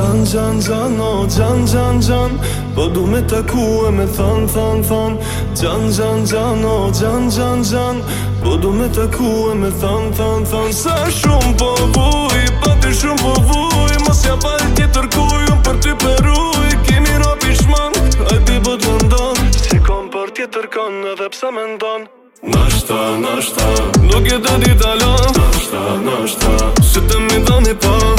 Gjan, gjan, gjan, o, oh, gjan, gjan, gjan Po du me të e me thon, thon, thon Gjan, gjan, gjan, o, oh, gjan, gjan, gjan Po du me të e me thon, thon, thon Sa shumë po vuj, pa ty shumë po vuj Mos ja pari tjetër kuj, unë për ty peruj Kimi ropi shman, a ti po të ndon Si kom për tjetër kon, edhe pse me ndon Nashta, nashta, nuk e të ditalon Nashta, nashta, si të mi dhoni pa po,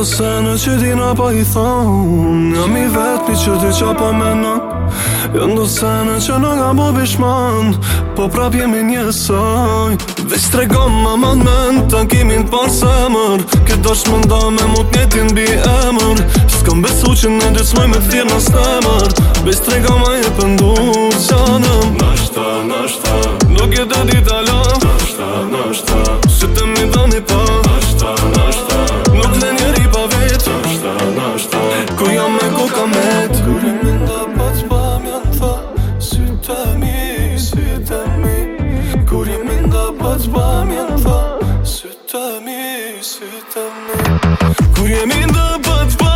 edhe se në që di në pa i thonë Jam i vetë një që ti që pa menon Jam do se në që në nga bo bishman Po prap jemi njësoj Vesh të regon ma ma në mend Të në kimin parë se mër Këtë do shmë nda me mut njetin bi emër Shkëm besu që në gjithë smoj me thirë në stemër Vesh të regon ma i të me Kur jemi ndë bëtë